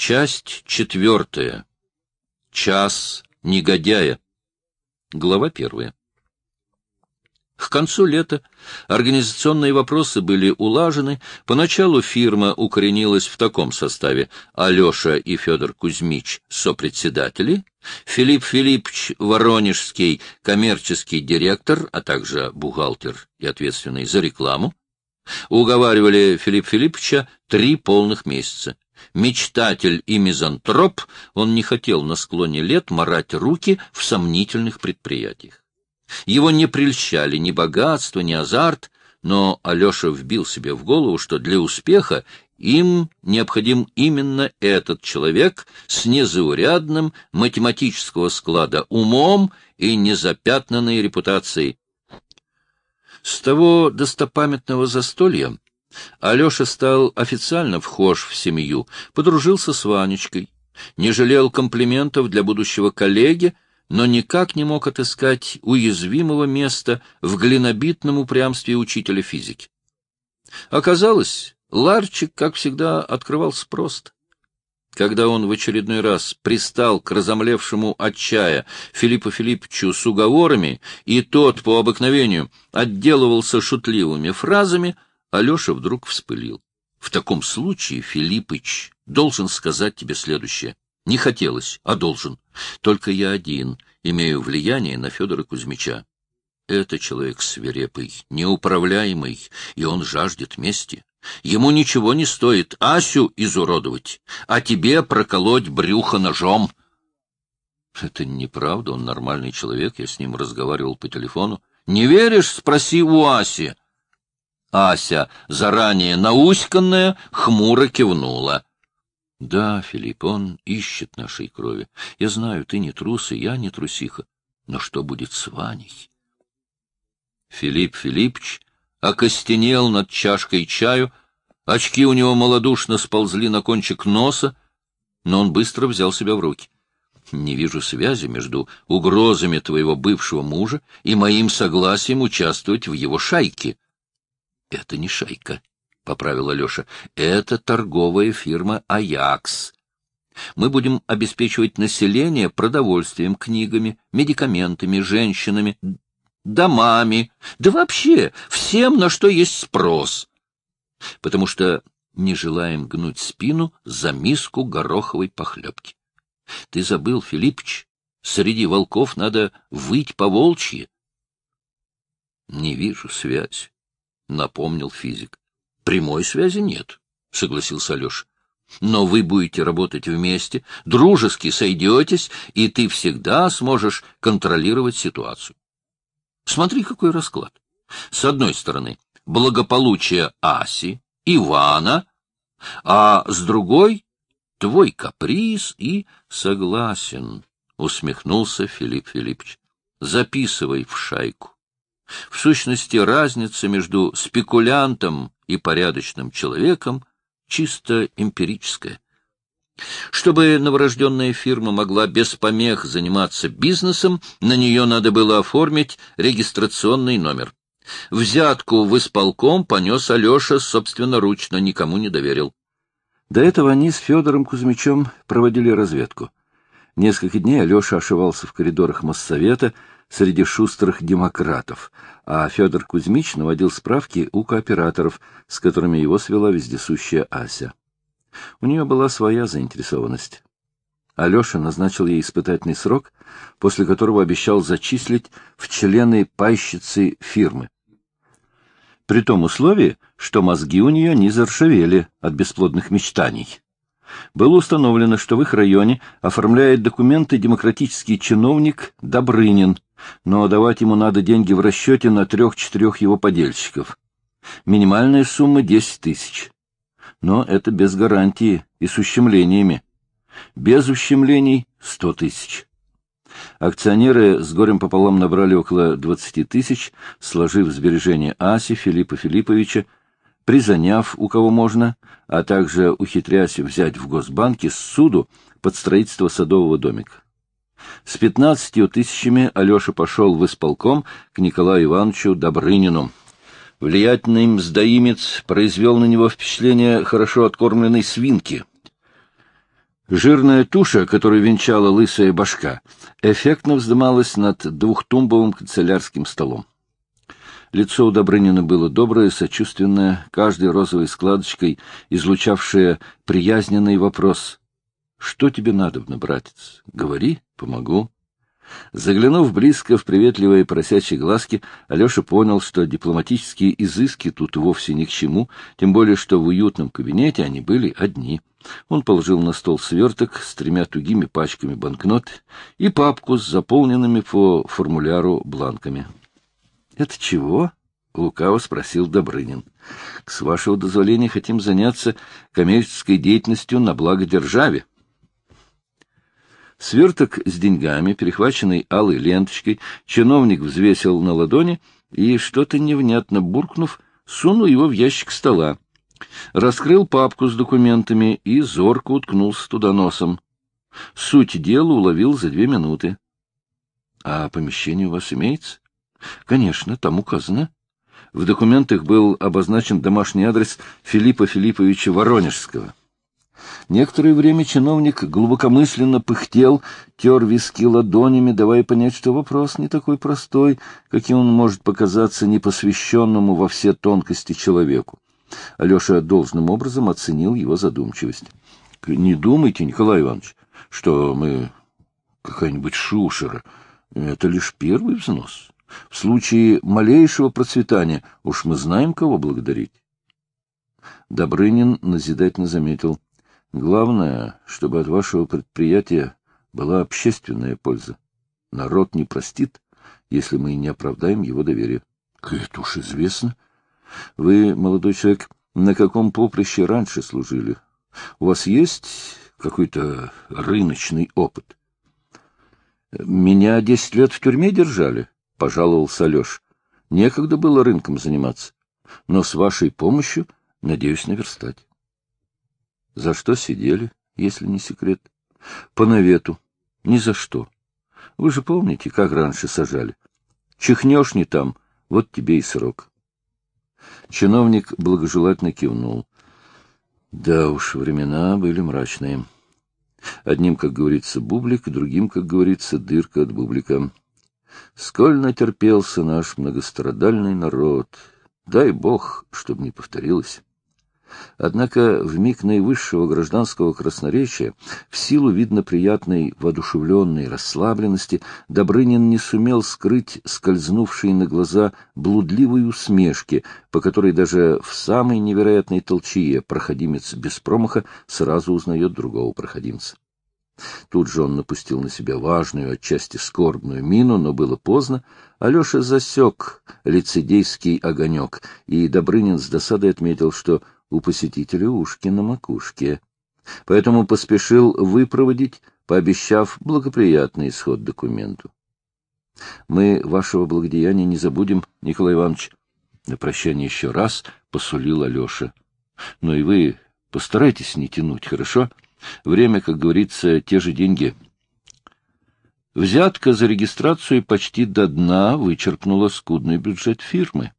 Часть четвертая. Час негодяя. Глава первая. К концу лета организационные вопросы были улажены. Поначалу фирма укоренилась в таком составе. Алеша и Федор Кузьмич — сопредседатели, Филипп Филиппович Воронежский — коммерческий директор, а также бухгалтер и ответственный за рекламу. Уговаривали Филипп Филипповича три полных месяца. Мечтатель и мизантроп, он не хотел на склоне лет марать руки в сомнительных предприятиях. Его не прельщали ни богатство, ни азарт, но Алеша вбил себе в голову, что для успеха им необходим именно этот человек с незаурядным математического склада умом и незапятнанной репутацией. С того достопамятного застолья Алеша стал официально вхож в семью, подружился с Ванечкой, не жалел комплиментов для будущего коллеги, но никак не мог отыскать уязвимого места в глинобитном упрямстве учителя физики. Оказалось, Ларчик, как всегда, открывался просто. Когда он в очередной раз пристал к разомлевшему от чая Филиппу Филипповичу с уговорами, и тот, по обыкновению, отделывался шутливыми фразами, Алеша вдруг вспылил. В таком случае, Филиппыч, должен сказать тебе следующее. Не хотелось, а должен. Только я один имею влияние на Федора Кузьмича. Это человек свирепый, неуправляемый, и он жаждет мести. Ему ничего не стоит Асю изуродовать, а тебе проколоть брюхо ножом. Это неправда, он нормальный человек, я с ним разговаривал по телефону. Не веришь? Спроси у Аси. Ася, заранее науськанная, хмуро кивнула. — Да, Филипп, он ищет нашей крови. Я знаю, ты не трус, и я не трусиха. Но что будет с Ваней? Филипп Филиппович окостенел над чашкой чаю, очки у него малодушно сползли на кончик носа, но он быстро взял себя в руки. Не вижу связи между угрозами твоего бывшего мужа и моим согласием участвовать в его шайке. Это не шайка, — поправил Алеша. — Это торговая фирма «Аякс». Мы будем обеспечивать население продовольствием, книгами, медикаментами, женщинами, домами, да вообще всем, на что есть спрос. Потому что не желаем гнуть спину за миску гороховой похлебки. Ты забыл, Филиппич, среди волков надо выть по волчьи. Не вижу связь, — напомнил физик. Прямой связи нет, — согласился Алеша. Но вы будете работать вместе, дружески сойдетесь, и ты всегда сможешь контролировать ситуацию. Смотри, какой расклад. С одной стороны, благополучие Аси, Ивана, а с другой — твой каприз и согласен, — усмехнулся Филипп Филиппович. Записывай в шайку. В сущности, разница между спекулянтом и порядочным человеком чисто эмпирическая. Чтобы новорожденная фирма могла без помех заниматься бизнесом, на нее надо было оформить регистрационный номер. Взятку в исполком понес Алеша собственноручно, никому не доверил. До этого они с Федором Кузьмичем проводили разведку. Несколько дней Алеша ошивался в коридорах Моссовета, среди шустрых демократов, а Федор Кузьмич наводил справки у кооператоров, с которыми его свела вездесущая Ася. У нее была своя заинтересованность. Алеша назначил ей испытательный срок, после которого обещал зачислить в члены пайщицы фирмы. При том условии, что мозги у нее не заржавели от бесплодных мечтаний. Было установлено, что в их районе оформляет документы демократический чиновник Добрынин, но давать ему надо деньги в расчете на трех-четырех его подельщиков. Минимальная сумма — десять тысяч. Но это без гарантии и с ущемлениями. Без ущемлений — сто тысяч. Акционеры с горем пополам набрали около двадцати тысяч, сложив сбережения Аси, Филиппа Филипповича, призаняв у кого можно, а также ухитрясь взять в Госбанке суду под строительство садового домика. С пятнадцатью тысячами Алеша пошел в исполком к Николаю Ивановичу Добрынину. Влиятельный мздоимец произвел на него впечатление хорошо откормленной свинки. Жирная туша, которую венчала лысая башка, эффектно вздымалась над двухтумбовым канцелярским столом. Лицо у Добрынина было доброе, сочувственное, каждой розовой складочкой излучавшее приязненный вопрос. — Что тебе надобно, братец? Говори, помогу. Заглянув близко в приветливые просячие глазки, Алеша понял, что дипломатические изыски тут вовсе ни к чему, тем более, что в уютном кабинете они были одни. Он положил на стол сверток с тремя тугими пачками банкнот и папку с заполненными по формуляру бланками. — Это чего? — лукаво спросил Добрынин. — С вашего дозволения хотим заняться коммерческой деятельностью на благо державе. Сверток с деньгами, перехваченный алой ленточкой, чиновник взвесил на ладони и, что-то невнятно буркнув, сунул его в ящик стола. Раскрыл папку с документами и зорко уткнулся туда носом. Суть дела уловил за две минуты. — А помещение у вас имеется? — Конечно, там указано. В документах был обозначен домашний адрес Филиппа Филипповича Воронежского. — Некоторое время чиновник глубокомысленно пыхтел, тер виски ладонями, давая понять, что вопрос не такой простой, каким он может показаться непосвященному во все тонкости человеку. Алеша должным образом оценил его задумчивость. — Не думайте, Николай Иванович, что мы какая-нибудь шушера. Это лишь первый взнос. В случае малейшего процветания уж мы знаем, кого благодарить. Добрынин назидательно заметил — Главное, чтобы от вашего предприятия была общественная польза. Народ не простит, если мы не оправдаем его доверие. Это уж известно. Вы, молодой человек, на каком поприще раньше служили? У вас есть какой-то рыночный опыт? Меня десять лет в тюрьме держали, — пожаловался Алеш. Некогда было рынком заниматься, но с вашей помощью надеюсь наверстать. За что сидели, если не секрет? По навету. Ни за что. Вы же помните, как раньше сажали? Чихнешь не там, вот тебе и срок. Чиновник благожелательно кивнул. Да уж, времена были мрачные. Одним, как говорится, бублик, другим, как говорится, дырка от бублика. Сколь натерпелся наш многострадальный народ. Дай бог, чтоб не повторилось. Однако в миг наивысшего гражданского красноречия, в силу, видно, приятной, воодушевленной расслабленности, Добрынин не сумел скрыть скользнувшие на глаза блудливой усмешки, по которой даже в самой невероятной толчье проходимец без промаха сразу узнает другого проходимца. Тут же он напустил на себя важную, отчасти скорбную мину, но было поздно. Алеша засек лицедейский огонек, и Добрынин с досадой отметил, что у посетителя ушки на макушке. Поэтому поспешил выпроводить, пообещав благоприятный исход документу. Мы вашего благодеяния не забудем, Николай Иванович. На прощание еще раз посулил Алеша. Но и вы постарайтесь не тянуть, хорошо? Время, как говорится, те же деньги. Взятка за регистрацию почти до дна вычерпнула скудный бюджет фирмы.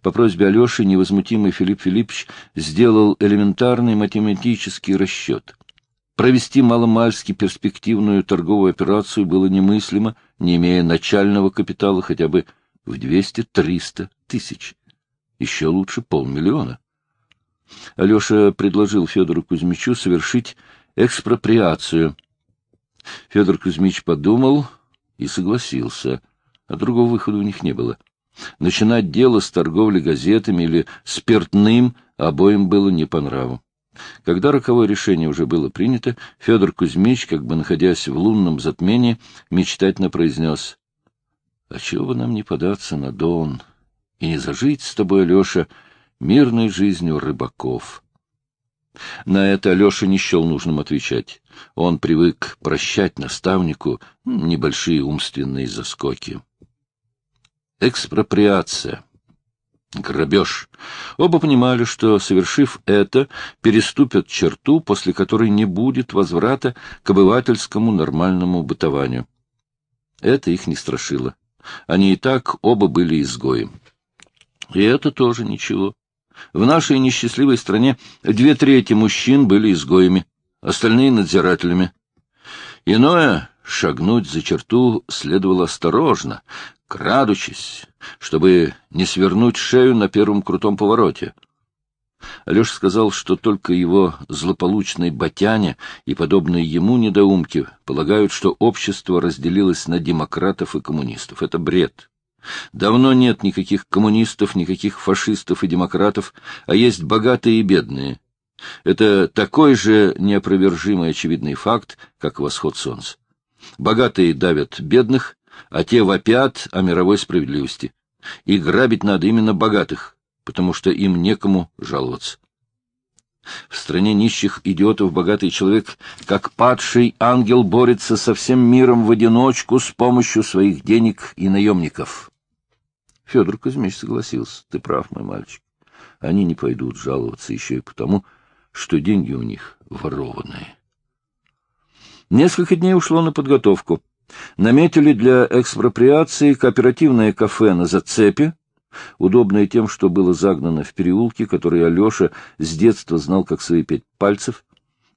По просьбе Алеши невозмутимый Филипп Филиппович сделал элементарный математический расчет. Провести маломальски перспективную торговую операцию было немыслимо, не имея начального капитала хотя бы в 200-300 тысяч. Еще лучше полмиллиона. Алеша предложил Федору Кузьмичу совершить экспроприацию. Федор Кузьмич подумал и согласился, а другого выхода у них не было. Начинать дело с торговли газетами или спиртным обоим было не по нраву. Когда роковое решение уже было принято, Федор Кузьмич, как бы находясь в лунном затмении, мечтательно произнес, — А чего бы нам не податься на Дон и не зажить с тобой, Алеша, мирной жизнью рыбаков? На это Алеша не счел нужным отвечать. Он привык прощать наставнику небольшие умственные заскоки. Экспроприация. Грабеж. Оба понимали, что, совершив это, переступят черту, после которой не будет возврата к обывательскому нормальному бытованию. Это их не страшило. Они и так оба были изгоем. И это тоже ничего. В нашей несчастливой стране две трети мужчин были изгоями, остальные — надзирателями. Иное — шагнуть за черту следовало осторожно, крадучись, чтобы не свернуть шею на первом крутом повороте. Алеша сказал, что только его злополучной Батяне и подобные ему недоумки полагают, что общество разделилось на демократов и коммунистов. Это бред. Давно нет никаких коммунистов, никаких фашистов и демократов, а есть богатые и бедные. Это такой же неопровержимый очевидный факт, как восход солнца. Богатые давят бедных, а те вопят о мировой справедливости. И грабить надо именно богатых, потому что им некому жаловаться. В стране нищих идиотов богатый человек, как падший ангел, борется со всем миром в одиночку с помощью своих денег и наемников. Федор Кузьмич согласился. Ты прав, мой мальчик. Они не пойдут жаловаться еще и потому, что деньги у них ворованные. Несколько дней ушло на подготовку. Наметили для экспроприации кооперативное кафе на зацепе, удобное тем, что было загнано в переулке, который Алеша с детства знал как свои пять пальцев,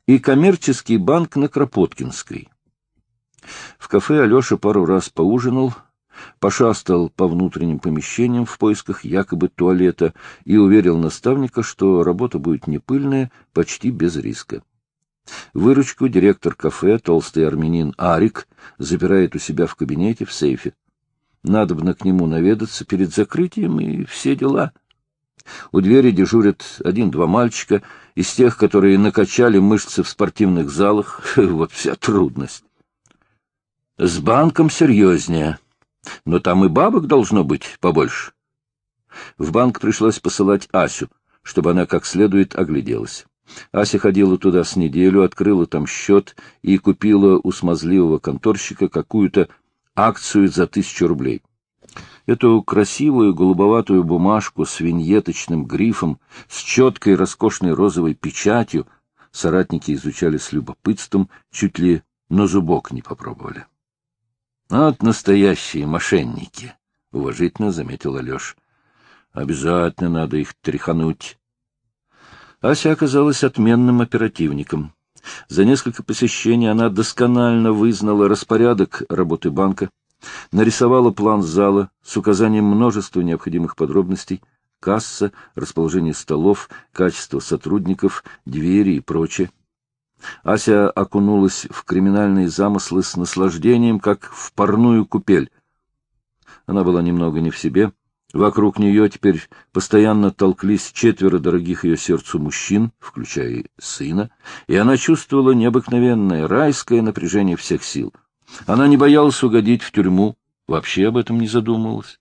и коммерческий банк на Кропоткинской. В кафе Алеша пару раз поужинал, пошастал по внутренним помещениям в поисках якобы туалета и уверил наставника, что работа будет не пыльная, почти без риска. Выручку директор кафе, толстый армянин Арик, запирает у себя в кабинете в сейфе. Надобно к нему наведаться перед закрытием и все дела. У двери дежурят один-два мальчика из тех, которые накачали мышцы в спортивных залах. Вот вся трудность. С банком серьезнее. Но там и бабок должно быть побольше. В банк пришлось посылать Асю, чтобы она как следует огляделась. Ася ходила туда с неделю, открыла там счет и купила у смазливого конторщика какую-то акцию за тысячу рублей. Эту красивую голубоватую бумажку с виньеточным грифом, с четкой роскошной розовой печатью соратники изучали с любопытством, чуть ли на зубок не попробовали. — Вот настоящие мошенники, — уважительно заметил Алеша. — Обязательно надо их тряхануть. Ася оказалась отменным оперативником. За несколько посещений она досконально вызнала распорядок работы банка, нарисовала план зала с указанием множества необходимых подробностей, касса, расположение столов, качество сотрудников, двери и прочее. Ася окунулась в криминальные замыслы с наслаждением, как в парную купель. Она была немного не в себе, Вокруг нее теперь постоянно толклись четверо дорогих ее сердцу мужчин, включая сына, и она чувствовала необыкновенное райское напряжение всех сил. Она не боялась угодить в тюрьму, вообще об этом не задумывалась.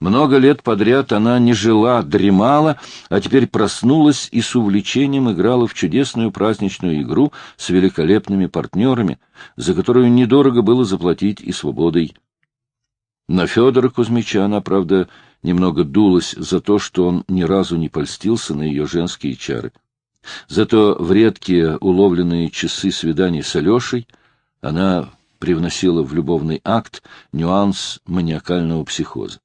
Много лет подряд она не жила, дремала, а теперь проснулась и с увлечением играла в чудесную праздничную игру с великолепными партнерами, за которую недорого было заплатить и свободой. На Федора Кузьмича она, правда, немного дулась за то, что он ни разу не польстился на ее женские чары. Зато в редкие уловленные часы свиданий с Алешей она привносила в любовный акт нюанс маниакального психоза.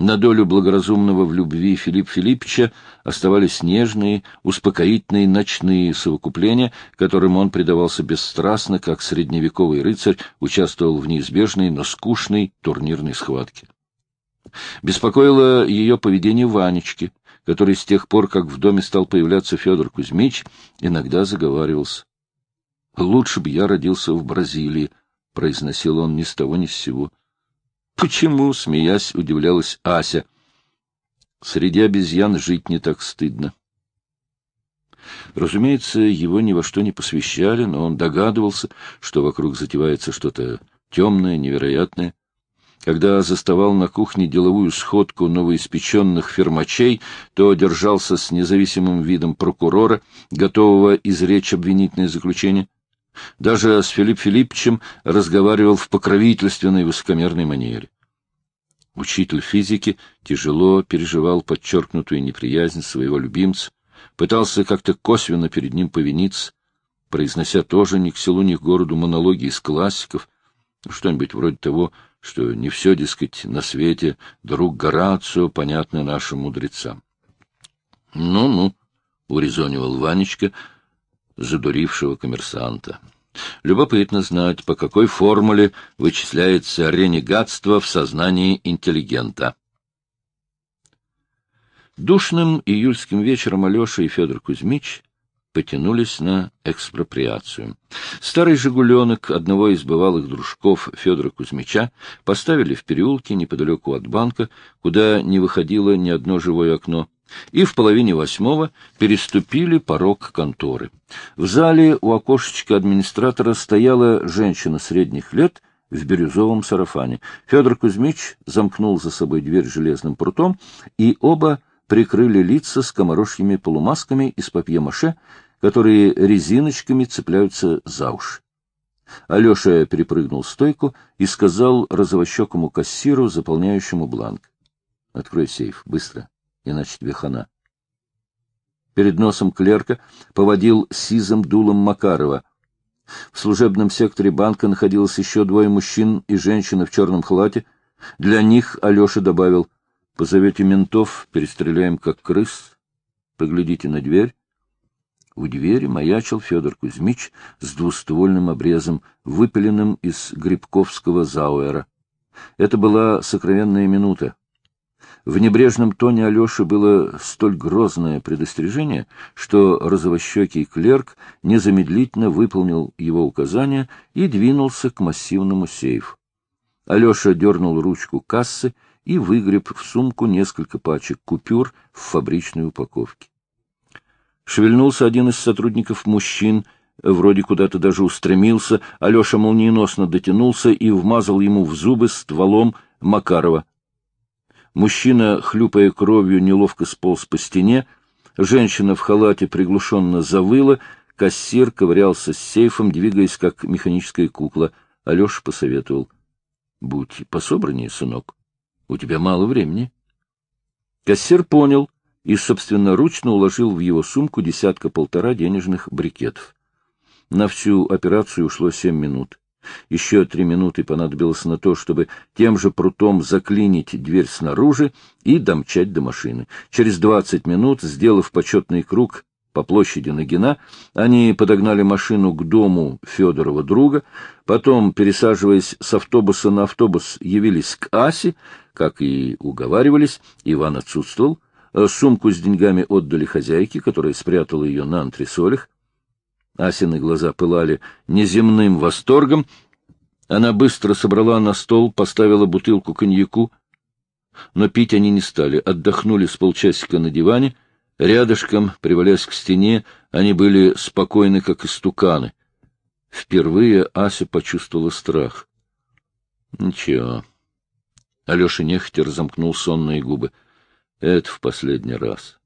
На долю благоразумного в любви Филипп Филипповича оставались нежные, успокоительные ночные совокупления, которым он предавался бесстрастно, как средневековый рыцарь участвовал в неизбежной, но скучной турнирной схватке. Беспокоило ее поведение Ванечки, который с тех пор, как в доме стал появляться Федор Кузьмич, иногда заговаривался. «Лучше бы я родился в Бразилии», — произносил он ни с того ни с сего. «Почему?» — смеясь, удивлялась Ася. «Среди обезьян жить не так стыдно». Разумеется, его ни во что не посвящали, но он догадывался, что вокруг затевается что-то темное, невероятное. Когда заставал на кухне деловую сходку новоиспеченных фермачей, то держался с независимым видом прокурора, готового изречь обвинительное заключение. Даже с Филипп Филипповичем разговаривал в покровительственной высокомерной манере. Учитель физики тяжело переживал подчеркнутую неприязнь своего любимца, пытался как-то косвенно перед ним повиниться, произнося тоже ни к селу, ни к городу монологи из классиков, что-нибудь вроде того, что не все, дескать, на свете друг Горацио понятно нашим мудрецам. «Ну — Ну-ну, — урезонивал Ванечка, задурившего коммерсанта. Любопытно знать, по какой формуле вычисляется ренегатство в сознании интеллигента. Душным июльским вечером Алеша и Федор Кузьмич потянулись на экспроприацию. Старый «Жигуленок» одного из бывалых дружков Федора Кузьмича поставили в переулке неподалеку от банка, куда не выходило ни одно живое окно, и в половине восьмого переступили порог конторы. В зале у окошечка администратора стояла женщина средних лет в бирюзовом сарафане. Федор Кузьмич замкнул за собой дверь железным прутом, и оба прикрыли лица скоморожьими полумасками из папье-маше, которые резиночками цепляются за уши. Алеша перепрыгнул стойку и сказал розовощекому кассиру, заполняющему бланк. — Открой сейф, быстро, иначе тебе хана. Перед носом клерка поводил сизым дулом Макарова. В служебном секторе банка находилось еще двое мужчин и женщина в черном халате. Для них Алеша добавил — Позовете ментов, перестреляем как крыс. Поглядите на дверь. У двери маячил Федор Кузьмич с двуствольным обрезом, выпиленным из грибковского зауэра. Это была сокровенная минута. В небрежном тоне Алеши было столь грозное предостережение, что розовощекий клерк незамедлительно выполнил его указания и двинулся к массивному сейфу. Алеша дернул ручку кассы и выгреб в сумку несколько пачек купюр в фабричной упаковке. Шевельнулся один из сотрудников мужчин, вроде куда-то даже устремился, Алеша молниеносно дотянулся и вмазал ему в зубы стволом Макарова. Мужчина, хлюпая кровью, неловко сполз по стене, женщина в халате приглушенно завыла, кассир ковырялся с сейфом, двигаясь как механическая кукла. Алеша посоветовал. — Будь пособраннее, сынок. У тебя мало времени. Кассир понял и собственноручно уложил в его сумку десятка-полтора денежных брикетов. На всю операцию ушло семь минут. Еще три минуты понадобилось на то, чтобы тем же прутом заклинить дверь снаружи и домчать до машины. Через двадцать минут, сделав почетный круг по площади Нагина, они подогнали машину к дому Федорова друга, потом, пересаживаясь с автобуса на автобус, явились к Асе, как и уговаривались, Иван отсутствовал, э, сумку с деньгами отдали хозяйке, которая спрятала ее на антресолях. Асины глаза пылали неземным восторгом. Она быстро собрала на стол, поставила бутылку коньяку, но пить они не стали, отдохнули с полчасика на диване — Рядышком, привалясь к стене, они были спокойны, как истуканы. Впервые Ася почувствовала страх. Ничего. Алеша нехотя разомкнул сонные губы. Это в последний раз.